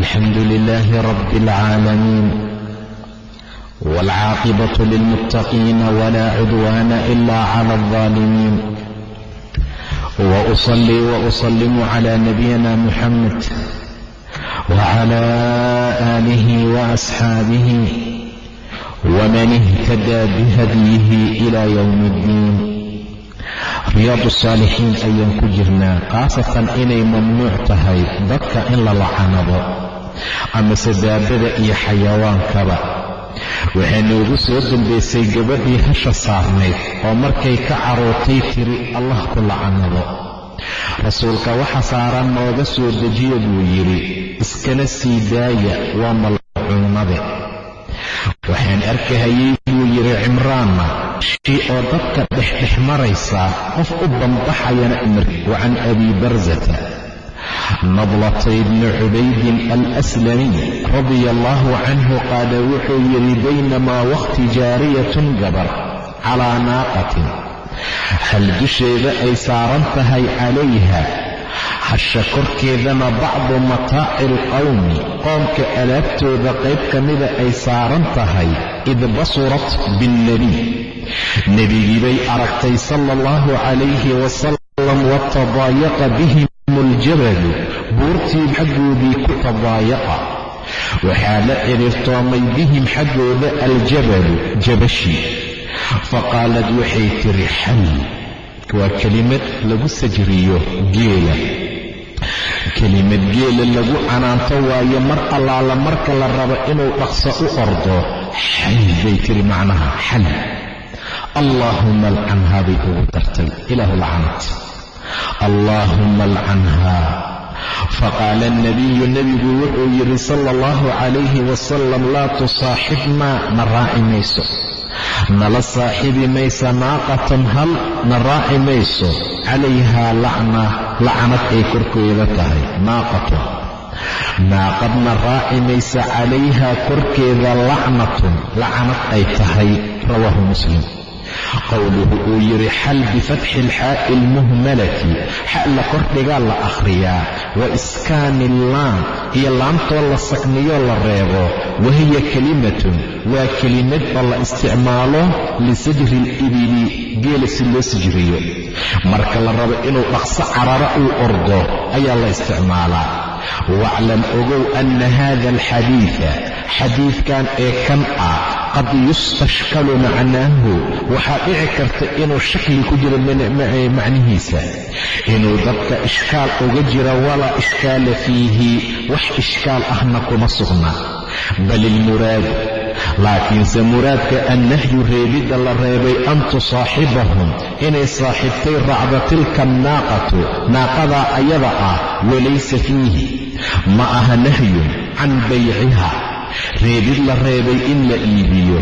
الحمد لله رب العالمين والعاقبة للمتقين ولا عدوان إلا على الظالمين وأصلي وأسلم على نبينا محمد وعلى آله وأصحابه ومن اهتدى بهديه إلى يوم الدين riyaadu saalixiin ayaan ku jirnaa khaasatan inay mamnuuc tahay dadka in la lacanado amase daabada iyo xayawaankaba. Waxaa noogu soo dambaysay gabadhii hasha saarnayd oo markay ka carootay tiri allah ku lacanado rasuulka waxa saaran nooga soo dejiya buu yidhi iskana sii daaya waa malcuunade waxaan arkahayey buu yidhi cimraanna shi oo dadka dhexdhex maraysaa qof u banbaxayana wa can abi barzata nadlata ibni cubaydin alaslamiy radia allaahu canhu qaala wuxuu yidhi baynamaa wakhti jaariyatun gabar calaa naaqatin. Hal dusheeda ay saaran tahay calayha hasha korkeedana bacdu mataaci alqowmi qoomka alaabtooda qayb ka mida ay saaran tahay id basurat biاlnebiy nebigii bay aragtay sala allahu calayhi wasalam watadaayaqa bihim aljabalu buurtii xaggoodii ku tadaayaqa waxaa la cidhiirtoomay bihim xaggooda aljabalu jabashii faqaalad waxay tiri xal waa kelimad lagu sajriyo geela. Kelimad geela lagu canaanto waayo mar allaala marka la rabo inuu dhaqso u ordo xal bay tiri macnaha xal allaahuma alcanhaa bay ugu dartay ilaahu lacanad allaahuma alcanhaa faqaala alnabiyu nebigu wuxuu yidhi sala allahu calayhi wasalam laa tusaaxibnaa na raaci mayso. Nala saaxibi maysa naaqatan hal na raaci mayso. Calayhaa lacna lacanad ay korkeeda tahay naaqatun naaqadna raaci maysa calayhaa korkeeda lacnatun lacanad ay tahay rawaahu muslim qowluhu uu yidhi xal bifatxi ilxaa'i almuhmalati xa la kordhigaa la akhriyaa. Wa iskaani illaam iyo laamtoo la sakniyoo la reebo. Wahiya kelimatun waa kelimad oo la isticmaalo lisajri alibili geela si loo sajriyo marka la rabo inuu dhaqso cararo uu ordo ayaa la isticmaalaa. Waclam ogow anna hada alxadiida xadiidkan ee kan ah qad yustashkalu macnaahu waxaa dhici karta inuu shakli ku jiro macnihiisa inuu dadka ishkaal uga jiro walaa ishkaala fiihi wax ishkaal ahna kuma sugna bal ilmuraadu laakiinse muraadka annahyu reebidda la reebay an tusaaxibahum inay saaxibtay raacda tilka annaaqatu naaqadaa ayada ah walaysa fiihi ma aha nahyun can bayciha reebid la reebay in la iibiyo.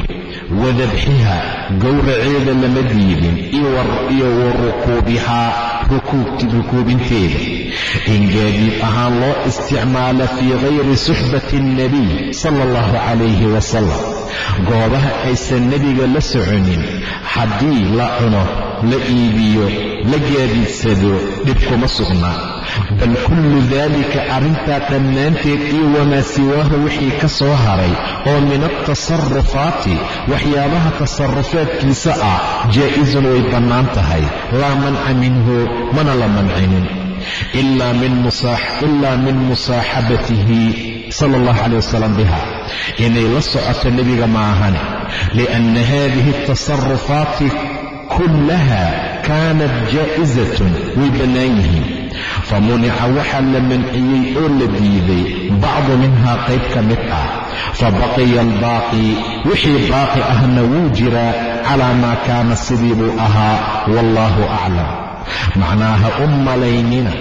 Wadabxiha gowraceeda lama diidin iyo wa rukuubihaa rukuubinteeda. In gaadiid ahaan loo isticmaalo fii hayri suxbati alnebiy sala allahu calayhi wasalam goobaha aysan nebiga la soconin haddii la cuno la iibiyo la gaadiidsado dhib kuma sugna bal kullu daalika arrintaa dhammaanteed iyo wamaa siwaahu wixii ka soo haray oo min altasarufaati waxyaabaha tasarufaadkiisa ah jaa'isun way bannaan tahay. Laa manca minhu mana la mancinin. Ilaa min musaaxabatihi sala allahu calay wasalam biha. Inay la socoto nebiga ma ahane lianna hadihi altasarufaati kullaha kaanat jaa'isatun way bannaan yihiin famunica waxaa la manciyey oo la diiday bacdu minhaa qayb ka mid ah fabaqiya albaaqi wixii baaqi ahna wuu jiraa calaa maa kaana sidii buu ahaa wallaahu aclam macnaa ha u malaynina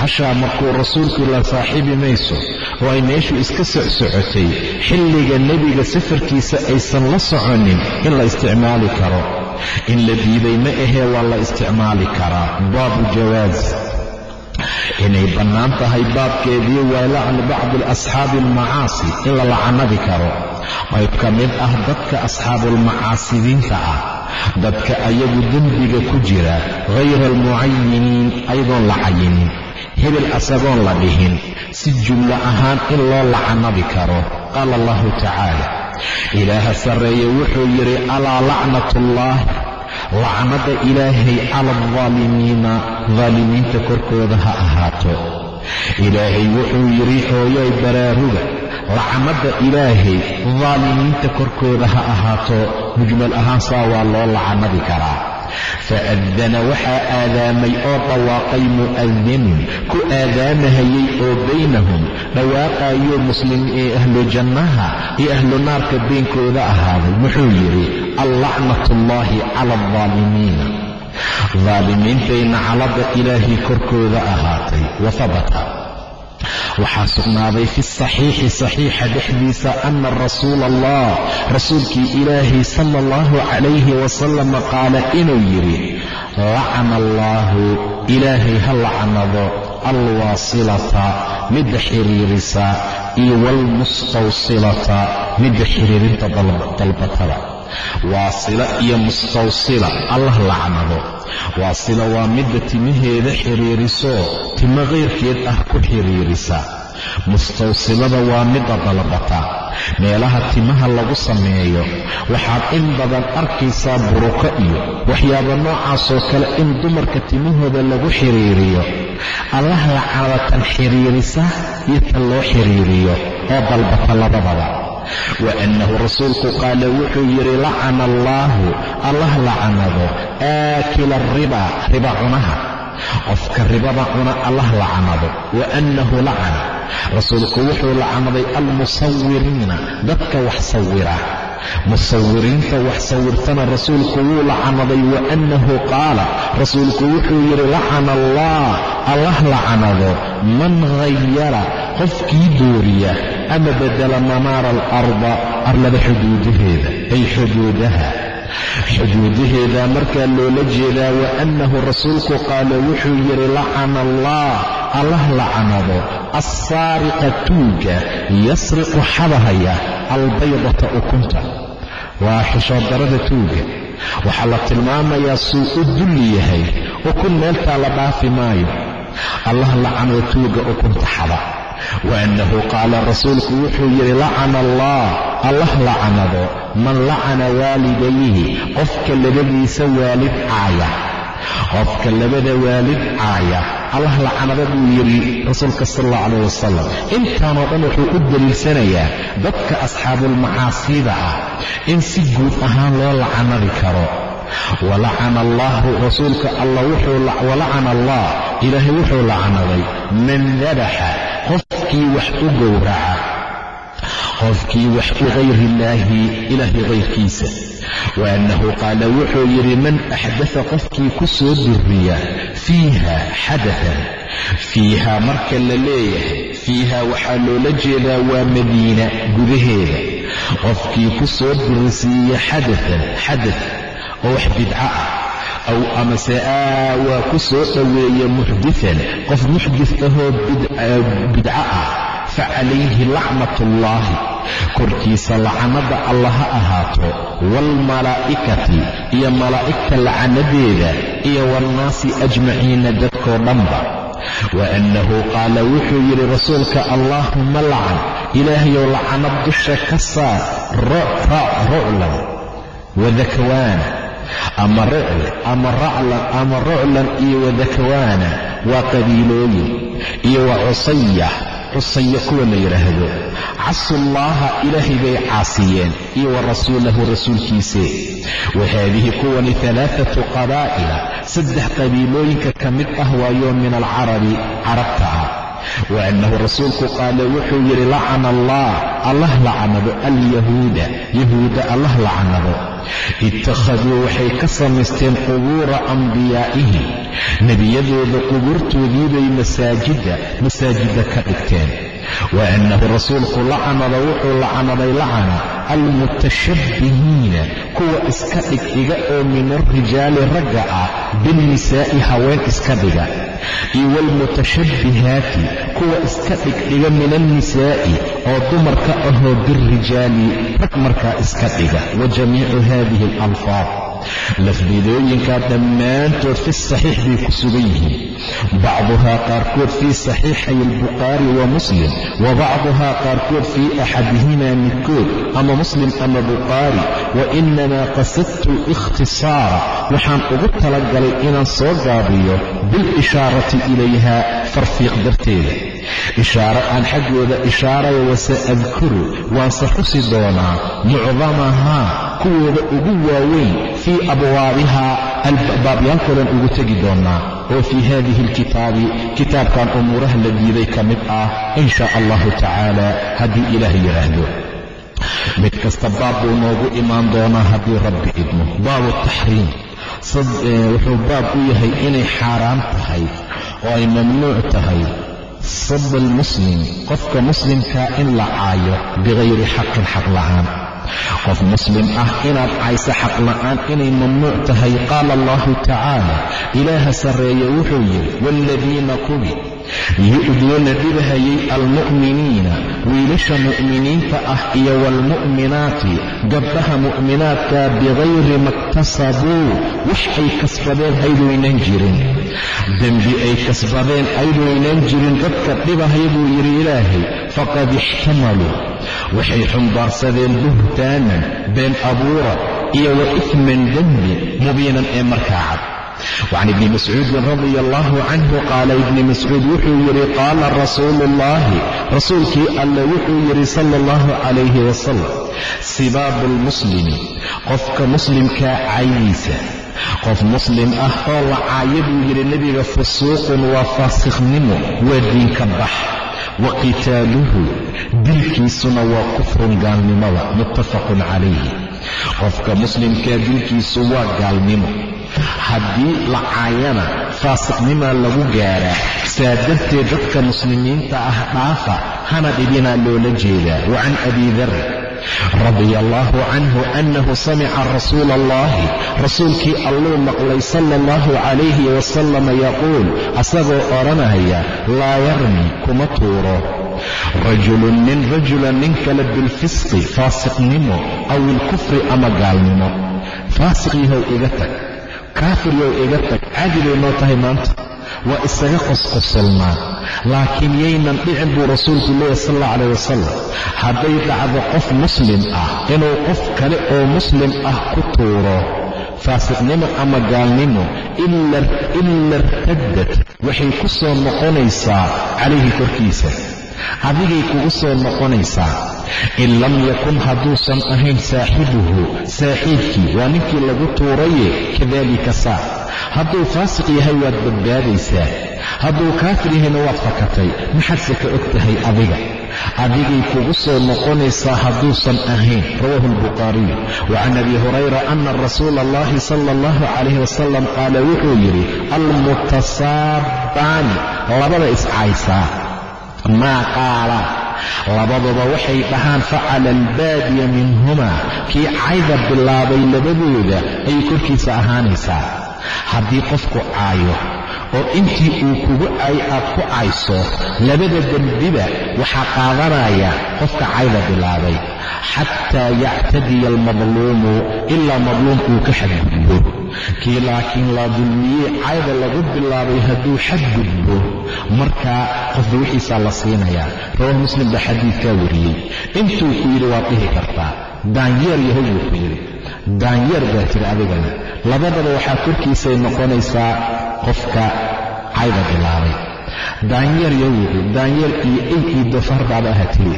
hashaa markuu rasuulku la saaxiibi mayso oo ay meeshu iska socsocotay xilliga nebiga safarkiisa aysan la soconin in la isticmaali karo in la diiday ma ahee waa la isticmaali karaa. Baabu jawaas inay bannaan tahay baabkeedii waa lacni bacdi asxaabi almacaasi in la lacanadi karo. Qayb ka mid ah dadka asxaabulmacaasidiinta ah dadka ayagu dembiga ku jira hayra almucayiniin ayadoon la cayinin hebel asagoon la dhihin si jumlo ahaan in loo lacanadi karo qaala allahu tacaala ilaaha sarreeye wuxuu yidhi alaa lacnatullaahi lacnada ilaahay cala aldaalimiina daalimiinta korkooda ha ahaato. Ilaahay wuxuu yidhi hooyoy baraaruga lacnadda ilaahay daalimiinta korkooda ha ahaato. Mujmal ahaan saa waa loo lacanadi karaa fa'adana waxaa aadaamay oo dhawaaqay mu'adinun ku aadaamahayay oo baynahum dhawaaqayo muslim ee ahlu jannaha iyo ahlu naarka beenkooda ahaaday wuxuu yidhi allacnatullaahi cala aldaalimiina daalimiintayna calada ilaahay korkooda ahaatay wahabata waxaa sugnaaday fi saxiixi saxiixa dhexdiisa ana rasuula allah rasuulkii ilaahay sala allahu calayhi wasalama qaala inuu yidhi lacana allaahu ilaahay ha lacnado alwaasilata midda xiriirisa iyo waalmustawsilata midda xiriirinta dalbatada waasila iyo mustawsila. Allah lacnado. Waasila waa midda timaheeda xiriirisoo timo kayrkeed ah ku xiriirisa. Mustawsilada waa midda dalbata. Meelaha timaha lagu sameeyo waxaad in badan arkaysaa buruko iyo waxyaaba noocaasoo kale in dumarka timahooda lagu xiriiriyo. Allah lacnada tan xiriirisa iyo tan loo xiriiriyo oo dalbata labadaba wa annahu rasuulku qaala wuxuu yidhi lacana allaahu allah lacanado aakila ariba riba cunaha qofka ribada cuna allah lacanado wa annahu lacana rasuulku wuxuu lacanaday almusawiriina dadka wax sawira musawiriinta wax sawirtana rasuulku wuu lacanaday wa annahu qaala rasuulku wuxuu yidhi lacana allah allah lacanado man hayara qofkii dooriya ama bedela manaara alarda arlada xuduudaheeda ay xuduudaha xuduudaheeda markaa loola jeedaa wa annahu rasuulku qaala wuxuu yidhi lacana allah allah lacanado assaariqa tuuga yasriqu xadahaya albaydata ukunta waa xishoodarada tuuga waxaa la tilmaamayaa suu u dulli yahay ukun meeltaa la dhaafi maayo allah lacanado tuuga ukunta xada wa annahu qaala rasuulku wuxuu yidhi lacana allah allah lacanado man lacana waalidayhi qofka labadiisa waalid caaya qofka labada waalid caaya allah lacanada buu yidhi rasuulka sal allah calayh wasalam intaanoo dhan wuxuu u daliilsanayaa dadka asxaabulmacaasida ah in si guud ahaan loo lacanadi karo walacana allaahu rasuulka allah walacana allah ilaahay wuxuu lacanaday man dabaxa qofkii wax u gowraca. Qofkii wax u hayri illaahi ilaahay hayrkiisa wa annahu qaala wuxuu yidhi man axdasa qofkii ku soo duriya fiiha xadatan fiiha marka la leeyahay fiiha waxaa loola jeedaa waa madiina gudaheeda. Qofkii ku soo durisiiya xadatan xadat oo wax bidco ah aw amase aawaa ku soo dhoweeya muxditan qof muxdis ahoo bidco ah fa calayhi lacnatullaahi. Korkiisa lacanada alla ha ahaato waalmalaa'ikati iyo malaa'igta lacanadeeda iyo waannaasi ajmaciina dadkoo dhanba. Wa annahu qaala wuxuu yidhi rasuulka allaahumma lacan ilaahayow lacanad dusha ka saar ruclan wadakwaana ama rucl ama raclan ama ruclan iyo wadakwaana waa qabiilooyin iyo wa cusaya cusaya kuwa la yidhaahdo casullaaha ilaahay bay caasiyeen iyo wa rasuulahu rasuulkiise. Wa haadihi kuwani alaaatu qabaa'ila saddex qabiilooyinka ka mid ah waayo min alcarabi carabta. Ah wa annahu rasuulku qaala wuxuu yidhi lacana allah allah lacanado alyahuuda yahuuda allah lacanado ittakhaduu waxay ka samaysteen qubuura ambiyaa'ihim nebiyadooda qubuurtoodiibay masaajidda masaajidda ka dhigteen wa rasuulku lacanada wuxuu lacanaday lacana almutashabbihiina kuwa iska dhigdhiga oo min alrijaali ragga ah binnisaa'i haween iska dhiga. Iyo waalmutashabbihaati kuwa iska dhigdhiga min alnisaa'i oo dumarka ahoo birijaali rag markaa iska dhiga. Wa jamiicu haadihi alalfaad lafdidooyinkaa dhammaantood fi saxiix bay ku sugan yihiin. Bacduhaa qaarkood fii saxiixay albukhaari wa muslim wa bacduhaa qaarkood fii axadihimaa midkood ama muslim ama bukhaari wa inamaa qasadtu ikhtisaara. Waxaan ugu talagalay inaan soo gaabiyo bilishaarati ilayha farfiiq darteeda ishaaro aan xaggooda ishaaraya wase adkuru waanse xusi doonaa mucdamahaa kuwooda ugu waaweyn fii abwaabihaa baabyaalkoodan ugu tegi doonnaa oo fii haadihi alkitaabi kitaabkan umuuraha la diiday ka mid ah in shaa allahu tacaala haddii ilaah yidhaahdo mid kasta baab buu noogu imaan doonaa haddii rabbi idmo. Baabu taxriim wuxuu baab u yahay inay xaaraan tahay oo ay mamnuuc tahay sab almuslim qofka muslimkaa in la caayo bikayri xaqin xaq la'aan. Qof muslim ah inaad cayso xaq la'aan inay mamnuuc tahay qaala allahu tacaala ilaaha sarreeye wuxuu yidhi waaladiina kubi yu'duuna dhibhayay almu'miniina wiilasha mu'miniinta ah iyo waalmu'minaati gabdhaha mu'minaadka bikayri maktasabuu wax ay kasbadeen ayduynan jirin dembi ay kasbadeen ayduynan jirin dadka dhibahaya buu yidhi ilaahay faqad ixtamaluu waxay xumbaarsadeen buhtaanan been abuura iyo wa ifman dembi mubiinan ee markaa cad wacan ibni mascuudin radia allahu canhu qaala ibni mascuud wuxuu yidhi qaala rasuulu ullaahi rasuulkii alle wuxuu yidhi sala allahu calayhi wasalam sibaabu lmuslimi qofka muslimkaa caydiisa qof muslim ah oo la buu yidhi nebiga fusuuqun waa faasikhnimo waa diinka bax wa qitaaluhu dilkiisuna waa kufrun gaalnimada muttafaqun calayhi qofka muslimkaa dilkiisu waa gaalnimo haddii la caayana faasiqnimaa lagu gaaraa saa darteed dadka muslimiinta ah dhaafa hana dhibinaa loola jeedaa. Wa can abi dar radia allaahu canhu annahu samica rasuula allahi rasuulkii alluu maqlay sala allahu calayhi wasalam yaquul asagoo odhanaya laa yarmi kuma tuuro. Rajulun nin rajulan nin kale bilfisqi faasiqnimo aw ilkufri ama gaalnimo. Faasiq yahow iga tag kaafir yow iga tag. Caadi bay noo tahay maanta. Waa isaga qosqosolnaa laakiin yaynan dhicin buu rasuulku leeyahy sal alla calayh wasalam hadday dhacdo qof muslim ah inuu qof kale oo muslim ah ku tuuro faasiqnimo ama gaalnimo ila irtaddad waxay ku soo noqonaysaa calayhi korkiisa. Adigay kugu soo noqonaysaa in lam yakun hadduusan ahayn saaxibuhu saaxiibkii waa ninkii lagu tuuraye kadaalika saa. Hadduu faasiq yahay waad badbaadaysaa. Hadduu kaafir yahayna waad fakatay. Maxaadse ka og tahay adiga? Adigay kugu soo noqonaysaa hadduusan ahayn. Rawaahu albukhaariyu wa can abi hurayra ana rasuula allahi sala allahu calayh wasalam qaala wuxuu yidhi almutasaabaani labada iscaysaa maa qaala labaduba waxay dhahaan facala albaadiya minhumaa. Kii cayda bilaabay labadooda ayay korkiisa ahaanaysaa. Haddii qofku caayo oo intii uu kugu cay aad ku cayso labada dembiba waxaa qaadanaya qofka cayda bilaabay. Xataa yactadiya almadluumu ilaa madluum uu ka xadgudbo kii laakiin la dulmiyey cayda lagu bilaabay hadduu xadgudbo. Markaa qofba wixiisaa la siinayaa rawah muslim baa xadiidkaa wariyey. Intuu ku yidhi waad dhihi kartaa. Daanyeer yahay buu ku yidhi. Daanyeer baa tiri adigana. Labadaba waxaa korkiisay noqonaysaa qofka cayda bilaabay. Daanyeer yowuxu daanyeer iyo ey iyo dofaar baaba aha tiri.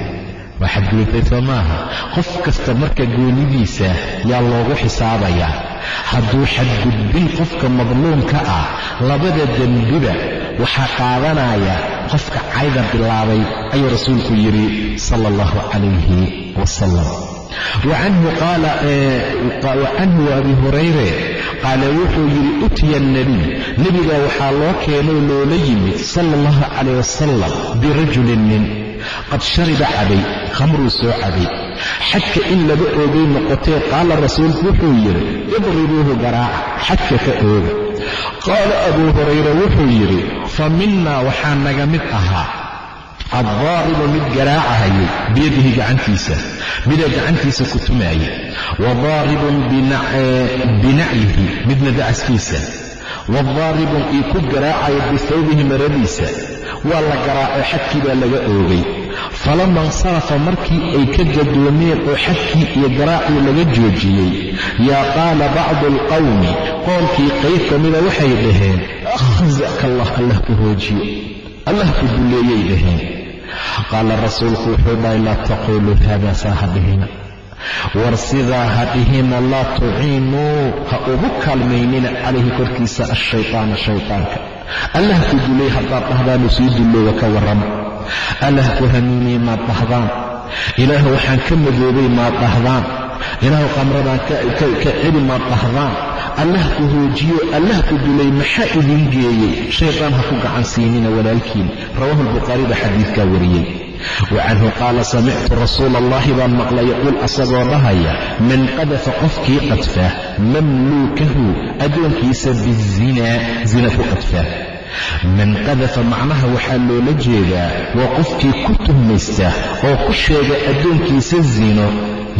Waa xadgudubtay soo maaha. Qof kasta marka goonidiisa yaa loogu xisaabayaa hadduu xadgudbin qofka madluumka ah labada dembiba waxaa qaadanaya qofka cayda bilaabay ayuu rasuulku yidhi sala allahu calayhi wasalam wacanhu abi hurayre qaala wuxuu yidhi utiya nebiy nebiga waxaa loo keenoo loola yimid sala allahu calayh wasalam birajulin nin qad shariba cabay khamruu soo cabay xadka in laga oogay noqotee qaala rasuulku wuxuu yidhi idribuuhu garaaca xadka ka ooga. Qaala abuu hurayra wuxuu yidhi fa minnaa waxaa naga mid ahaa. Addaaribu mid garaacahayay biyadihi gacantiisa mida gacantiisa ku tumaayay? Wa daaribun binacyihi midna dacaskiisa wadaaribun ii ku garaacaya bisawbihi maradiisa. Waa la garaacay xadkii baa laga oogay falama insarafa markii ay ka gadoomeen oo xadkii iyo garaacii laga joojiyey yaa qaala bacdu alqawmi qoomkii qayb ka mida waxay dhaheen akhzaka allah allah ku hoojiyo allah ku dulleeyay dhaheen. Qaala rasuulku wuxuu dhahay laa taquuluu haada saa ha dhihina. War sidaa ha dhihina laa tuciinuu ha ugu kaalmaynina calayhi korkiisa ashaytaana shaytaanka. Allah ku duleey haddaad dhahdaanu sii dulloowa ka warrama allah ku hanuuniye maad dhahdaan ilaah waxaan ka madoobay maad dhahdaan ilaahu qamradaan ka celi maad dhahdaan allah ku hoojiyo allah ku dulay maxaa idin geeyey shaydaan ha ku gacan siinina walaalkiin rawaahu albukhaari baa xadiidkaa wariyey wa canhu qaala samictu rasuula allahi baan maqlay yaquul asagoo dhahaya man qadafa qofkii qadfa mamluukahu addoonkiisa bizinaa zina ku qadfa man qadafa macnaha waxaa loola jeedaa waa qofkii ku tuhmaysta oo ku sheega addoonkiisa zino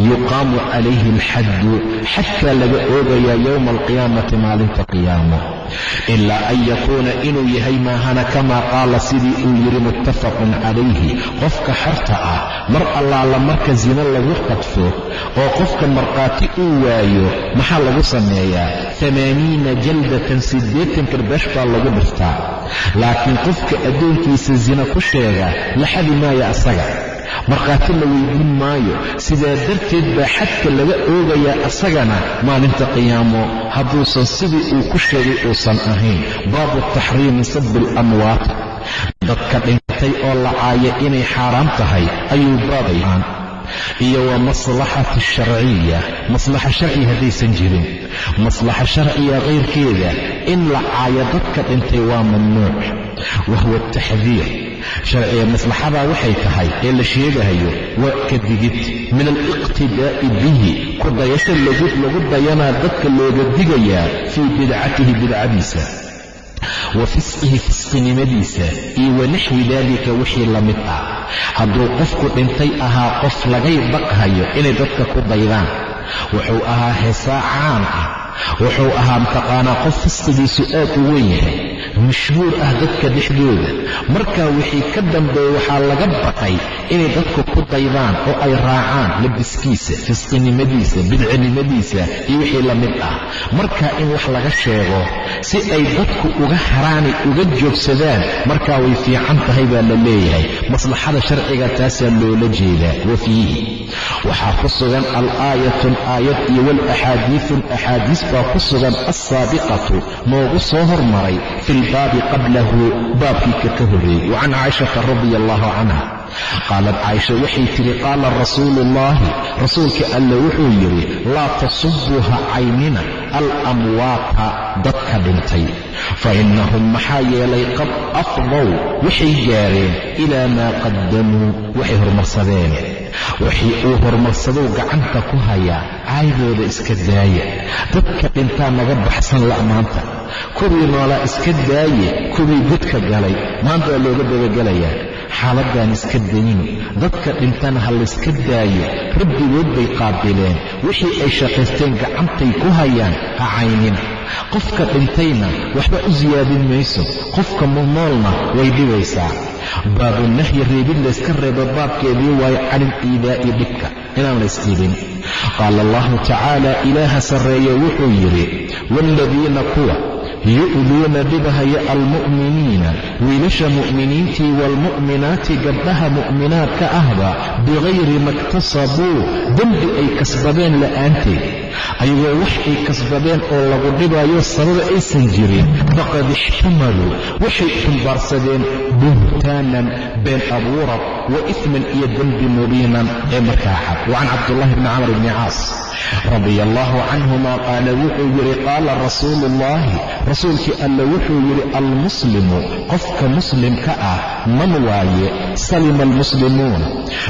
yuqaamu calayhi alxaddu xadkaa laga oogayaa yowma alqiyaamati maalinta qiyaamo ilaa an yakuuna inuu yahay maahana kamaa qaala sidii uu yidhi muttafaqun calayhi. Qofka xorta ah mar allaala marka sino lagu qadfo oo qofka markhaati uu waayo maxaa lagu sameeyaa? Amaaniina jaldatan siddeetan karbash baa lagu dhiftaa laakiin qofka addoonkiisa sino ku sheega la xadi maaya asaga markhaati la weydiin maayo. Sidaa darteed baa xadka laga oogayaa asagana maalinta qiyaamo. Hadduusan sidii uu ku sheegay uusan ahayn. Baabu taxriimi sabbi alamwaat dadka dhintay oo la caaya inay xaaraam tahay ayuu baabayaan iyo wa maslaxati sharciya maslaxa sharci haddaysan jirin. Maslaxa sharciya kayrkeeda in la caayo dadka dhintay waa mamnuuc. Wahuwa ataxdiir sharciga maslaxadaa waxay tahay ee la sheegahayo waa ka digid min aliqtidaa'i bihi. Ku dayasho lagu dayanaa dadka looga digayaa fii bidcatihi bidcadiisa wa fisqihi fisqinimadiisa iyo wa naxwi daalika wixii la mid ah. Hadduu qofku dhintay ahaa qof lagay baqhayo inay dadka ku daydaan wuxuu ahaa heesaa caan ah wuxuu ahaa mataqaanaa qof fisqigiisu aad u weyn yahay mashhuur ah dadka dhexdooda. Markaa wixii ka dambeeya waxaa laga baqay inay dadku ku daydaan oo ay raacaan labiskiisa fisqinimadiisa bidcinimadiisa iyo wixii la mid ah. Markaa in wax laga sheego si ay dadku uga haraanay uga joogsadaan markaa way fiican tahay baa la leeyahay. Maslaxada sharciga taasaa loola jeedaa. Wa fiihi waxaa ku sugan al-aayatun aayad iyo walaxaadiiun axaadiis baa ku sugan alsaabiqatu noogu soo hormaray fi lbaabi qablahu baabkii ka horreeyey wa can caaishata radia allahu canha qaalat caaisha waxay tidhi qaala rasuulu ullaahi rasuulka alle wuxuu yidhi laa tasubuuha caynina alamwaata dadka dhintay fa innahum maxaa yeelay qad afdow waxay gaareen ilaa maa qaddamuu waxay hormarsadeen wixii uu horumarsadow gacanta ku hayaa caydooda iska daaya dadka dhintaa naga baxsan la' maanta kuwii noolaa iska daaye kuwii godka galay maanta waa looga dabagelayaa xaaladdan iska dayni dadka dhintana ha layska daayo rabbigood bay qaabileen. Wixii ay shaqaysteen gacantay ku hayaan ha caynina qofka dhintayna waxba u siyaadin mayso. Qofka munoolna way dhibaysaa. Baabunahyi reebid layska reebo baabkeedii waayo calil iidaa'i dhibka. Inaan laysdhibin qaala allahu tacaala ilaaha sarreeye wuxuu yidhi waaladiina kuwa yu'duuna dhibahaya almu'miniina wiilasha mu'miniintii waalmu'minaati gabdhaha mu'minaadka ahba bikayri maktasabuu dembi ay kasbadeen la'aanteed ayagoo wax ay kasbadeen oo lagu dhibayo sababa aysan jirin. Faqad ixtamaluu waxay xumbaarsadeen buhtaanan been abuurad wa ifman iyo dembi mubiinan ee markaa cad wacan cabdullahi bni camr bni caas radia allaahu canhuma qaala wuxuu yidhi qaala rasuulu ullaahi rasuulkii alle wuxuu yidhi almuslimu qofka muslimka ah man waaye salima almuslimuuna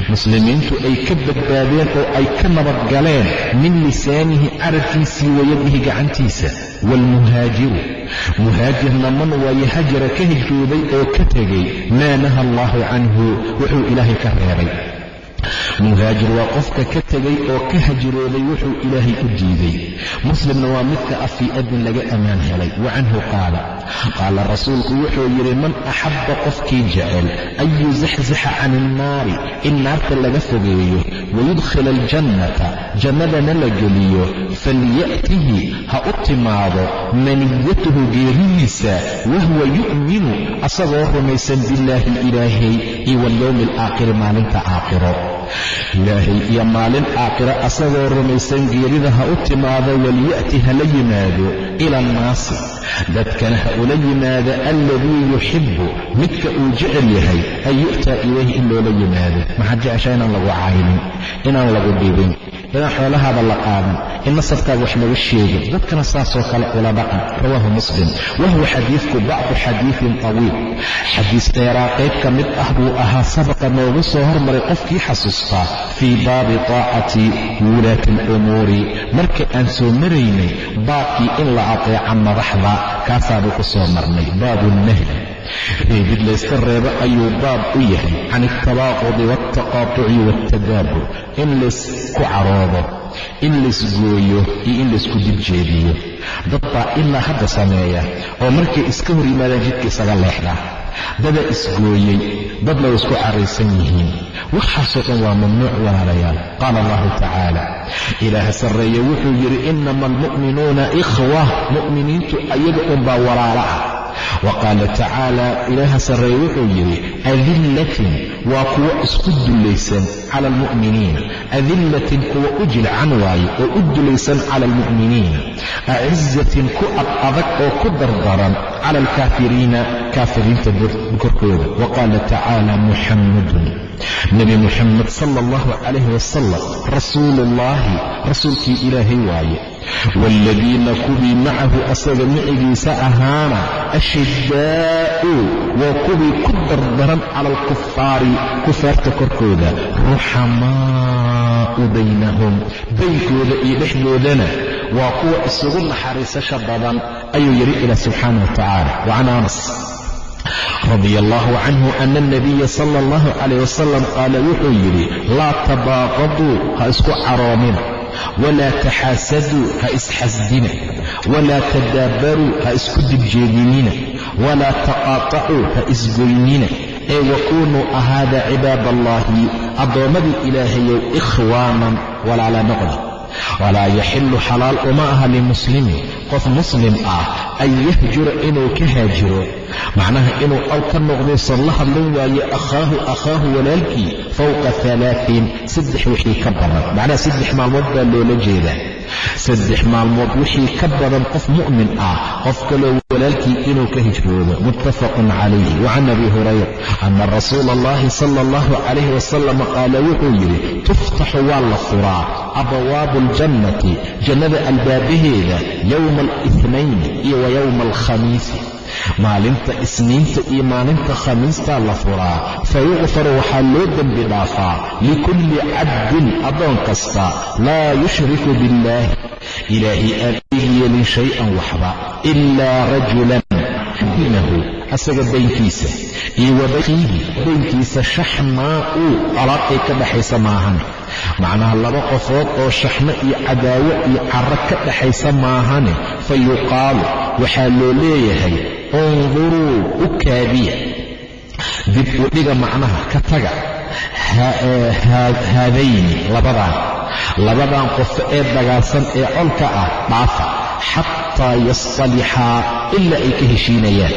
muslimiintu ay ka badbaadeen oo ay ka nabadgaleen min lisaanihi carabkiisii wayadihi gacantiisa waalmuhaajiru muhaajirna man waaye hajara ka hijrooday oo ka tegay maa naha allaahu canhu wuxuu ilaahay ka reebay muhaajir waa qofka ka tegay oo ka hajrooday wuxuu ilaahay u diiday muslimna waa midka af fii adin laga ammaan helay wa canhu qaala qaala rasuulku wuxuu yidhi man axabba qofkii jecel an yusaxsaxa can innaari in naarta laga fogeeyo wayudkhila aljannata jannadana la geliyo falya'tihi ha u timaado maniyatuhu geeridiisa wahuwa yu'minu asagoo rumaysan billaahi ilaahay iyo walyowmi alaakhiri maalinta aakhiro ilaahay iyo maalin aakhiro asagoo rumaysan geerida ha u timaado waliya'ti hala yimaado ila annaasi dadkana ha ula yimaado alladii yuxibbu midka uu jecel yahay an yu'taa ilayhi in loola yimaado. Maxaad jeceshaa inaan lagu caynin inaan lagu dhibin inaan xoolahaada la qaadan in nasabkaaga wax laga sheegin dadkana saasoo kale ula dhaqan. Rawaahu muslim. Wahuwa xadiidku bacdu xadiidin tawiil. Xadiis dheeraa qayb ka mid ah buu ahaa sabaqa noogu soo hormaray qofkii xasuustaa fii baabi taacati wulaati alumuuri. Marka aan soo maraynay baabkii in la ateeca madaxda kaasaanu ku soo marnay. Baabu nahyi reebid layska reebo ayuu baab u yahay. Can altabaaqudi waaltaqaatuci waaltadaabur in laysku caroodo in laysgooyo iyo in laysku dibjeediyo dad baa ilaa hadda sameeya oo markay iska hor yimaadaan jidka isaga leexdaa dada isgooyey dadna way isku caraysan yihiin. Waxaasoo dhan waa mamnuuc walaalayaal. Qaala allahu tacaala ilaaha sarreeye wuxuu yidhi innama almu'minuuna ikhwa. Mu'miniintu ayaga unbaa walaala ah wa qaala tacaala ilaaha sarreeye wuxuu yidhi adillatin waa kuwo isku dullaysan cala almu'miniina adillatin kuwa u jilcan waaye oo u dulaysan cala almu'miniina acizatin ku ad adag oo ku dardaran cala alkaafiriina kaafiriinta korkooda wa qaala tacaala muxammadun nebi muxamed sala allahu calayhi wasalam rasuuluullaahi rasuulkii ilaahay waaye. Waaladiina kuwii macahu asaga micigiisa ahaana ashiddaa'u waa kuwii ku dardaran cala alkufaari kufaarta korkooda ruxamaa'u baynahum. Baynkooda iyo dhexdoodana waa kuwa isugu naxariisasha badan ayuu yidhi ilah subxaana wa tacaala. Wa can anas radia allahu canhu ana alnabiya sala allahu calayh wasalam qaala wuxuu yidhi laa tabaaqaduu ha isku caroonina walaa taxaasaduu ha isxasdina. Walaa tadaabaruu ha isku dibjeedinina walaa taqaatacuu ha isgoynina ee wakuunuu ahaada cibaad allaahi addoommadii ilaahayow ikhwaanan walaala noqda. Walaa yaxillu xalaal uma aha limuslimin qof muslim ah an yahjura inuu ka haajiro. Macnaha inuu al ka noqdaysan la hadlan waaye akhaahu akhaahu walaalkii fowqa alaain saddex wixii ka badan. Macnaha saddex maalmood baa loola jeedaa saddex maalmood wixii ka badan qof mu'min ah qof kaloo walaalkii inuu ka hijroodo muttafaqun calayhi. Wacan abi hurayra ana rasuula allahi sala allahu calayhi wasalam qaala wuxuu yidhi tuftaxu waa la furaa abwaabu aljannati jannada albaabaheeda yowma alihnayn iyo wa yowma alkhamiisi maalinta isniinta iyo maalinta khamiistaa la furaa fa yuqfaru waxaa loo dembi dhaafaa likulli cabdin addoon kasta laa yushriku biاllaahi ilaahay aan eeg yeelin shay-an waxba ilaa rajulan inahu asaga baynkiisa iyo wabakiihi baynkiisa shaxmaa uu alaab ay ka dhaxaysa maahane macnaha laba qofood oo shaxno iyo cadaawo iyo caro ka dhaxaysa maahane fa yuqaalu waxaa loo leeyahay unduruu u kaadiya. Dib u dhiga macnaha ka taga haadayni labadaan. Labadan qof ee dagaalsan ee colka ah dhaafa xataa yastalixaa ilaa ay ka heshiinayaan.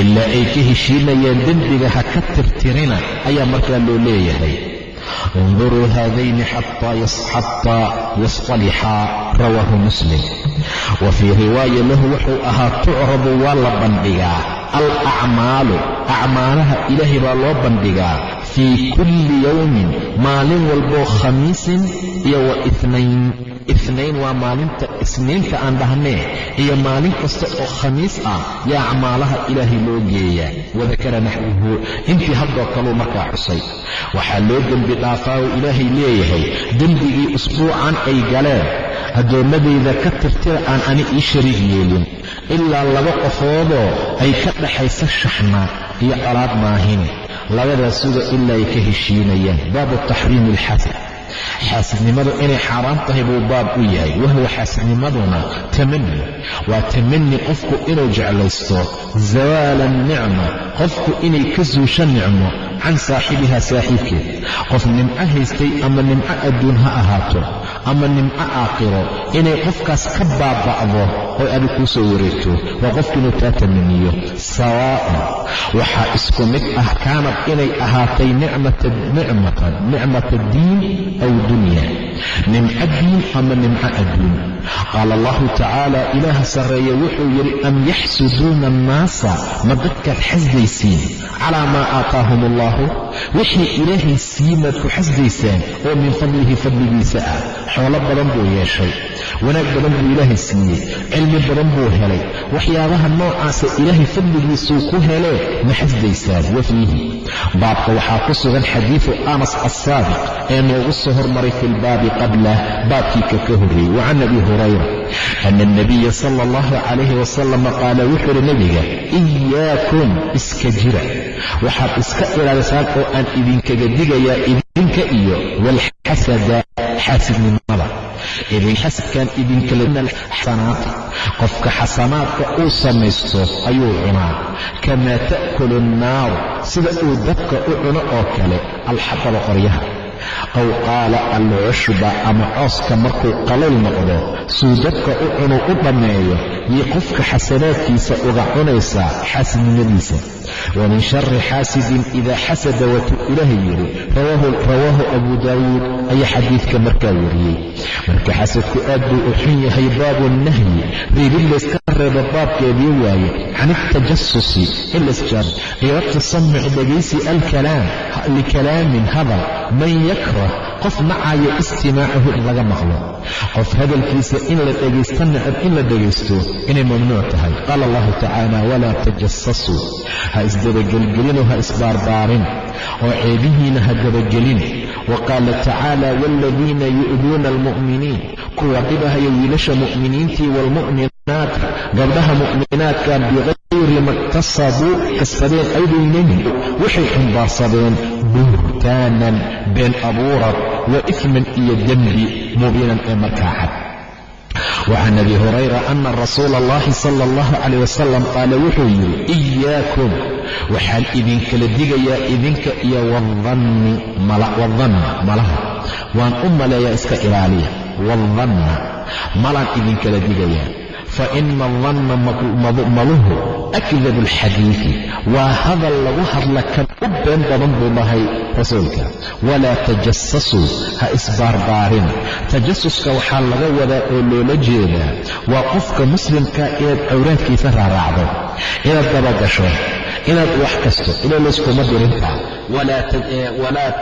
Ilaa ay ka heshiinayaan dembiga ha ka tirtirina ayaa markaa loo leeyahay induruu haadayni xataa yastalixaa rawaahu muslim wa fii riwaaya lahu wuxuu ahaa tucradu waa la bandhigaa alacmaalu acmaalaha ilaahay baa loo bandhigaa fii kulli yowmin maalin walboo khamiisin iyo wa inayn inayn waa maalinta isniinta aan dhahnee iyo maalin kasta oo khamiis ah yaa acmaalaha ilaahay loo geeyaa wadakara naxwuhu. Intii haddoo kaluu markaa xusay. Waxaa loo dembi dhaafaa oo ilaahay leeyahay dembigii usbuucan ay galeen. Addoommadayda ka tirtira aan ani ii shariig yeelin. Ilaa laba qofoodoo ay ka dhaxaysa shaxna iyo colaad maahine labadaas suga ilaa ay ka heshiinayaan. Baabu taxriimi alxasad xaasidnimadu inay xaaraam tahay buu baab u yahay. Wahuwa xaasidnimaduna tamani waa tamani qofku inuu jeclaysto zawaala annicma qofku inay ka suusho nicmo can saaxibiha saaxiibkeed. Qof nimco haystay ama nimco adduun ha ahaato ama nimco aakhiro inay qofkaas ka baaba'do oo adi kuu soo wareegto waa qofku inuu taa tamaniyo sawaa'un waxaa isku mid ah kaanad inay ahaatay nicmata diin aw dunya. Nimco diin ama nimco adduun qaala allahu tacaala ilaaha sarreeye wuxuu yidhi am yaxsuduuna annaasa? Ma dadkaad xasdaysiin calaa maa aataahum allahu wixii ilaahay sii maad ku xasdaysaan oo min fadlihi fadligiisa ah xoolo badan buu yeeshay wanaag badan buu ilaahay siiyey cilmi badan buu helay waxyaabaha noocaasa ilaahay fadligiisuu ku helee ma xasdaysaan wafiihi baabka waxaa ku sugan xadiidu anas assaabiq ee noogu soo hormaray fi lbaabi qablah baabkii ka ka horreeyey wa can abi hurayra ana alnabiya sala allahu calayhi wasalam qaala wuxuu uhi nebiga iyaakum iska jira waxaad iska ilaalisaan oo aan idinkaga digayaa idinka iyo walxasada xaasidnimada idinxasadkan idinkalxasanaata qofka xasanaadka uu samaysto ayuu cunaa. Kamaa ta'kulu annaaru sida uu dadka u cuno oo kale alxaqaba qoryaha aw qaala alcushba ama cooska markuu qalayl noqdo suu dadka u cunu u dhammeeyo yay qofka xasanaadkiisa uga cunaysaa xaasidnimadiisa wa min shari xaasidin idaa xasada watuu ilaahay yidhi rawaahu abu daawuud ayaa xadiidka markaa wariyey marka xasadku aad buu u xun yahay baabu nahyi reebin layska reebo baabkeedii waaye. Can iltajasusi in laisjar iyo watasamuci dhegaysi alkalaam likalaamin hadal. Man yakrah qof nacaya istimaacahu in laga maqlo. Qof hadalkiisa in la dhegaysto necab in la dhegaysto inay mamnuuc tahay. Qaala allahu tacaala walaa tajasasuu ha isdabagelgelinoo ha isbaarbaarin. Oo ceebihiina ha dabagelin wa qaala tacaala waaladiina yu'duuna almu'miniin. Kuwa dhibahaya wiilasha mu'miniintii waalmu'minaati gabdhaha mu'minaadka biqayri maktasabuu kasbadeen aydaynanhi waxay xumbaarsadeen buhtaanan been abuurad wa ifman iyo dembi mubiinan ee markaa cad wacan abi hurayra ana rasuula allahi sala allahu calayh wasalam qaala wuxuu yidhi iyaakum waxaan idinkala digayaa idinka iyo wadanni malaha. Waan u maleeyaa iska ilaaliya wadanna malaan idinkala digayaa faina adanna maluhu akdabu alxadiidi waa hadal lagu hadla kan u been badan buu dhahay rasuulka walaa tajasasuu ha isbaarbaarin tajasuska waxaa laga wadaa oo loola jeedaa waa qofka muslimka inaad cawraadkiisa raaraacdo inaad dabagasho inaad wax kasto ila layskuma dirintaa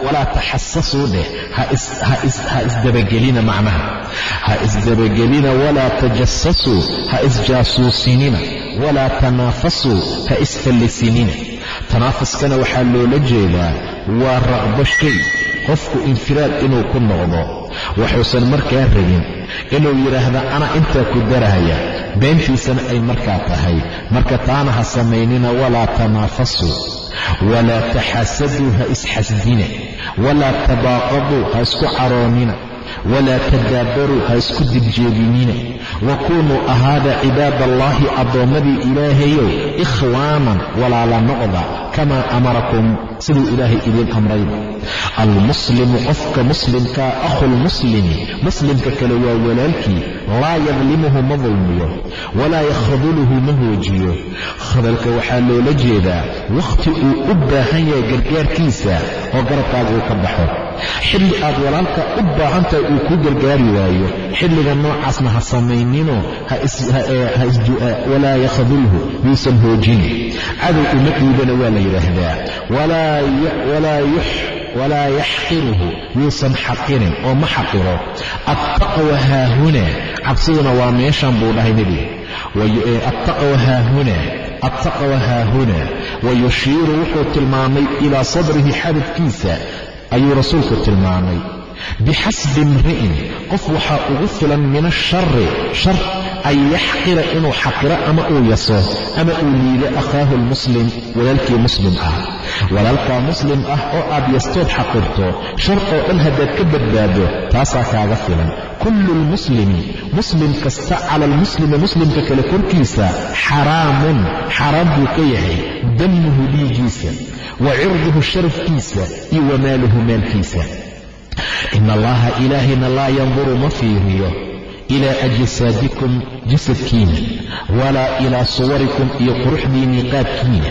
walaa taxasasuu dheh ha isdabagelina macnaha. Ha isdabagelina walaa tajasasuu ha isjaasuusinina. Walaa tanaafasuu ha isfallisinina. Tanaafuskana waxaa loola jeedaa waa raqbo shay. Qofku infiraad inuu ku noqdo waxuusan markaa rabin inuu yidhaahda ana intaa ku darahaya. Beentiisana ay markaa tahay. Marka taana ha samaynina walaa tanaafasuu walaa taxasaduu ha isxasdina walaa tabaaqaduu ha isku caroonina walaa tadaabaruu ha isku dibjeedinina wa kunuu ahaada cibaadallaahi addoommadii ilaahayow ikhwaanan walaala noqda kamaa amarakum siduu ilaahay idiin amrayba almuslimu qofka muslimkaa akhulmuslimi muslimka kale waa walaalkii laa yadlimuhu ma dulmiyo walaa yakhduluhu ma hoojiyo. Khadalka waxaa loola jeedaa wakhti uu u baahan yahay gargaarkiisa oo garabkaaga uu ka baxo xilli aad walaalka u baahantahay uu kuu gargaari waayo. Xilliga noocaasna ha samaynino walaa yakhdulhu yuusan hoojin. Cadow uma dhiibana waa la yidhaahdaa. Walaa yaxqiruhu yuusan xaqirin oo ma xaqiro. Attaqwa haahuna cabsiduna waa meeshan buu dhahay nebiga attaqwa haahuna attaqwa haahuna wayushiiru wuxuu tilmaamay ilaa sadrihi xadadkiisa ayuu rasuulku tilmaamay. Bixasbi imri'in qof waxaa ugu filan min ashari shar an yaxqira inuu xaqiro ama uu yaso ama uu liido akhaahu lmuslim walaalkii muslim ah. Walaalkaa muslim ah oo aad yastood xaqirto shar oo dhan haddaad ka badbaado taasaa kaaga filan kullu lmuslimi muslim kasta cala almuslimi muslimka kale korkiisa xaraamun xaraam buu ka yahay damuhu dhiigiisa wa cirduhu sharafkiisa iyo wa maaluhu maalkiisa ina allaha ilaahayna laa yanduru ma fiiriyo ilaa ajsaadikum jasadkiina walaa ilaa suwarikum iyo quruxdiinnii qaabkiina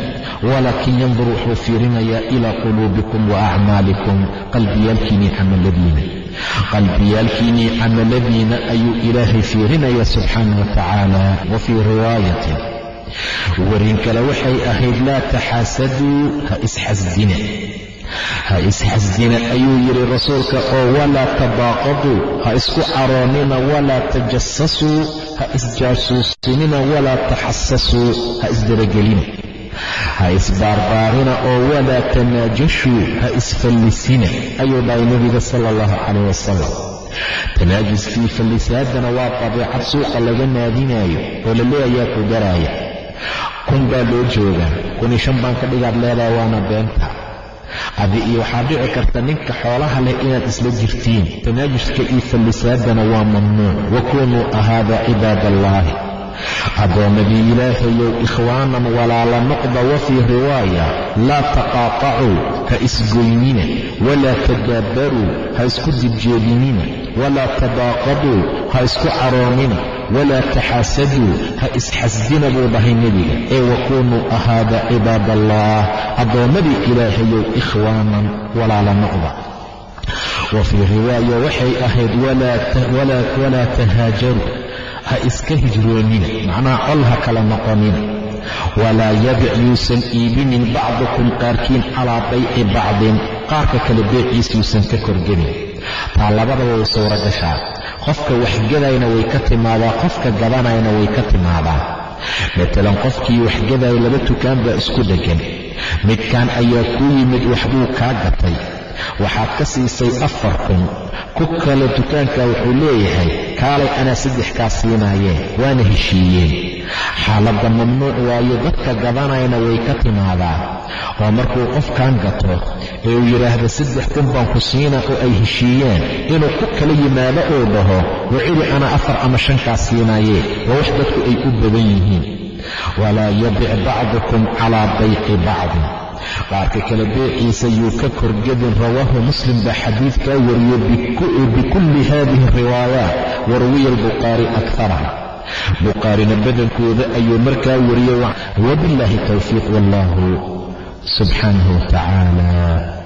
walaakin yanduru wuxuu fiirinayaa ilaa quluubikum wa acmaalikum qalbiyaalkiinnii camaladiina qalbiyaalkiinnii camaladiina ayuu ilaahay fiirinayaa subxaana wa tacaala wa fii riwaayatin. Warin kale waxay ahayd laa taxaasaduu ha isxasdina. Ha isxasdina ayuu yidhi rasuulka oo walaa tabaaqaduu ha isku caroonnina walaa tajasasuu ha isjaasuusinina walaa taxasasuu ha isdaragelina ha isbaarbaarina oo walaa tanaajashuu ha isfallisina ayuu dhahay nebiga sala allahu calayh wasalam tanaajuskii fallisaadana waa dabiicad suuqa laga naadinaayo oo la leeyayaa ku garaaya. Kun baa loo joogaa kun iyo shan baan ka dhigaad leedaha waana beenta. Adi iyo waxaa dhici karta ninka xoolaha leh inaad isla jirtiin tanaajuska iyo fallisaadana waa mamnuuc. Wakunuu ahaada cibaad allaahi addoommadii ilaahayow ikhwaanan walaala noqda wa fii riwaaya laa taqaatacuu ha isgoynina walaa tadaabbaruu ha isku dibjeedinina walaa tadaaqaduu ha isku caroonina walaa taxaasaduu ha isxasdina buu dhahay nebiga ee wakunuu ahaada cibaad allah addoommadii ilaahayow ikhwaanan walaala noqda wa fii riwaaya waxay ahayd walaa tahaajaruu ha iska hijroonina macnaha col ha kala noqonina walaa yabic yuusan iibinin bacdukum qaarkiin calaa bayci bacdin qaarka kale beeciis yuusan ka korgelin taa labadaba way suura gashaa qofka waxgadayna way ka timaadaa qofka gadanayna way ka timaadaa matalan qofkii waxgadaya laba tukaan baa isku dheggan midkaan ayaa kuu yimid waxbuu kaa gatay waxaad ka siisay afar kun. Ku kale dukaanka wuxuu leeyahay kaalay anaa saddex kaa siinaayeen waana heshiiyeen. Xaaladda mamnuuc waayo dadka gadanayna way ka timaadaa. Oo markuu qofkan gato ee uu yidhaahdo saddex kun baan ku siinaa oo ay heshiiyeen inuu ku kala yimaado uu dhaho wacili anaa afar ama shankaa siinaayee waa wax dadku ay u badan yihiin. Walaa yabic bacdukum calaa bayci bacdin qaarka kale beeciisa yuu ka korgadin rawaahu muslim baa xadiidkaa wariyo bikulli haadihi riwaayaat warwiya albukhaari akaraha bukhaarina badankooda ayuu markaa wariyey wabilaahi towfiiq wallahu subxaanahu wa